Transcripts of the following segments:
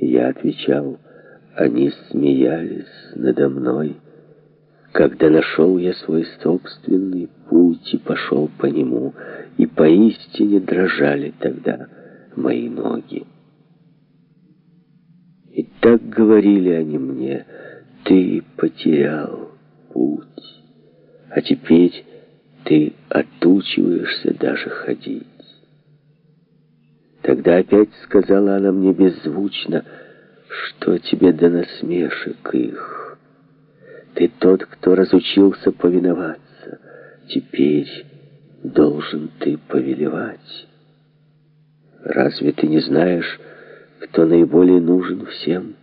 Я отвечал, они смеялись надо мной, когда нашел я свой собственный путь и пошел по нему, и поистине дрожали тогда мои ноги. И так говорили они мне, ты потерял путь, а теперь ты отучиваешься даже ходить. Тогда опять сказала она мне беззвучно, что тебе до насмешек их. Ты тот, кто разучился повиноваться. Теперь должен ты повелевать. Разве ты не знаешь, кто наиболее нужен всем?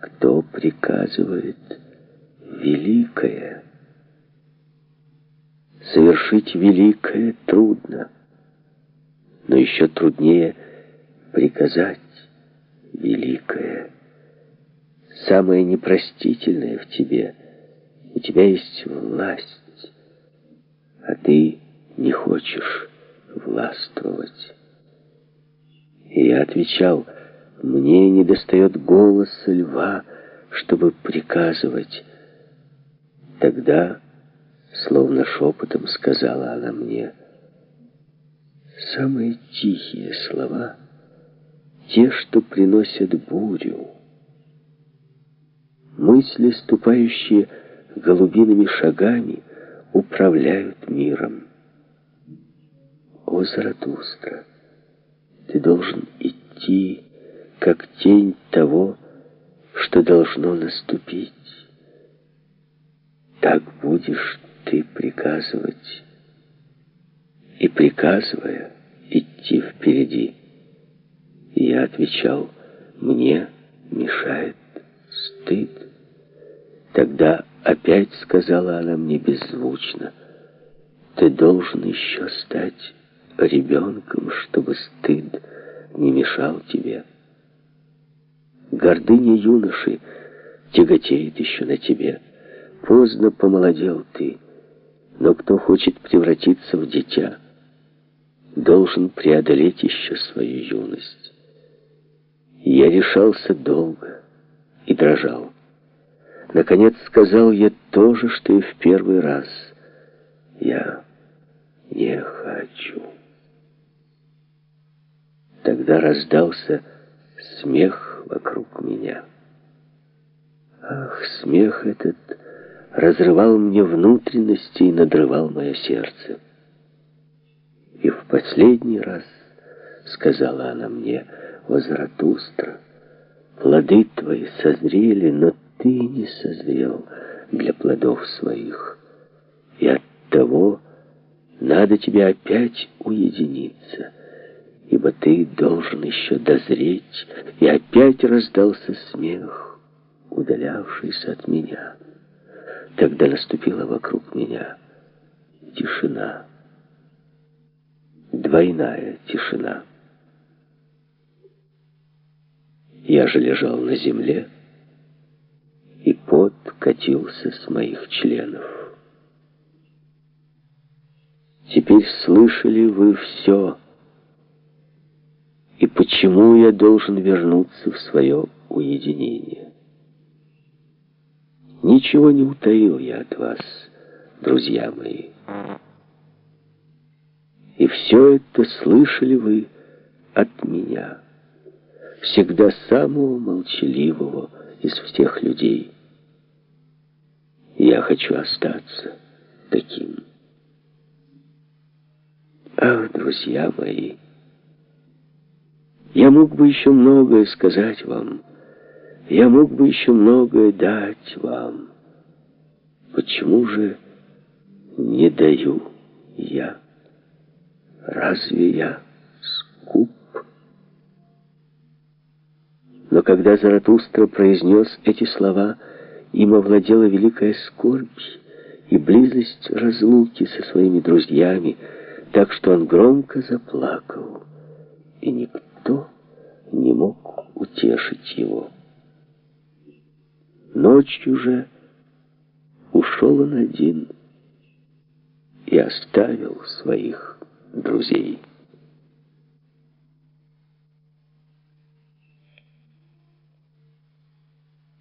Кто приказывает великое? Совершить великое трудно, но еще труднее приказать великое. Самое непростительное в тебе. У тебя есть власть, а ты не хочешь властвовать. И я отвечал, мне не достает голоса льва, чтобы приказывать. Тогда, словно шепотом, сказала она мне, самые тихие слова, те, что приносят бурю. Мысли, ступающие голубиными шагами, управляют миром. О, Заратустра, ты должен идти, как тень того, что должно наступить. Так будешь ты приказывать, и, приказывая, идти впереди. И я отвечал, мне мешает стыд. Тогда опять сказала она мне беззвучно, ты должен еще стать ребенком, чтобы стыд не мешал тебе. Гордыня юноши тяготеет еще на тебе. Поздно помолодел ты, но кто хочет превратиться в дитя, должен преодолеть еще свою юность. Я решался долго и дрожал. Наконец сказал я то же, что и в первый раз. Я не хочу. Тогда раздался смех вокруг меня. Ах, смех этот разрывал мне внутренности и надрывал мое сердце. И в последний раз сказала она мне, «О, Заратустра, плоды твои созрели, но ты не созрел для плодов своих, и от того надо тебе опять уединиться» ибо ты должен еще дозреть. И опять раздался смех, удалявшийся от меня. Тогда наступила вокруг меня тишина, двойная тишина. Я же лежал на земле, и пот катился с моих членов. Теперь слышали вы все, и почему я должен вернуться в свое уединение? Ничего не утаил я от вас, друзья мои. И все это слышали вы от меня, всегда самого молчаливого из всех людей. Я хочу остаться таким. Ах, друзья мои, я мог бы еще многое сказать вам. Я мог бы еще многое дать вам. Почему же не даю я? Разве я скуп? Но когда Заратустра произнес эти слова, им овладела великая скорбь и близость разлуки со своими друзьями, так что он громко заплакал, и никто не мог утешить его. Ночью же ушел он один и оставил своих друзей.